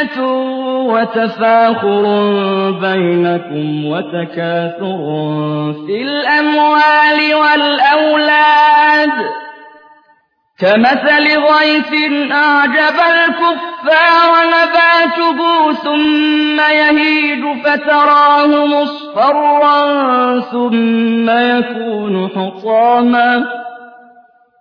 وزينة وتفاخر بينكم وتكاثر في الأموال والأولاد كمثل غيث أعجب الكفار نباته ثم يهيج فتراه مصفرا ثم يكون حطاما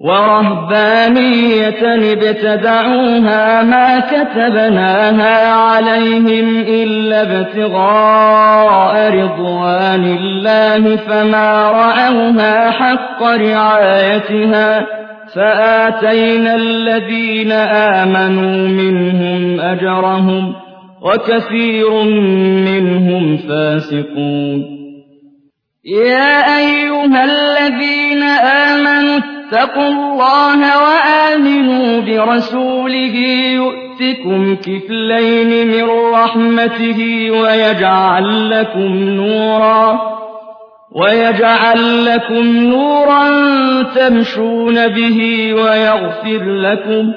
ورهبانية ابتدعوها ما كتبناها عليهم إلا ابتغاء رضوان الله فما رعوها حق رعايتها فآتينا الذين آمنوا منهم أجرهم وكثير منهم فاسقون. يا أيها الذين آمنوا اتقوا الله وآمنوا برسوله يؤتكم كفلين من رحمته ويجعل لكم نورا ويجعل لكم نورا تمشون به ويغفر لكم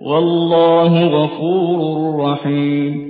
والله غفور رحيم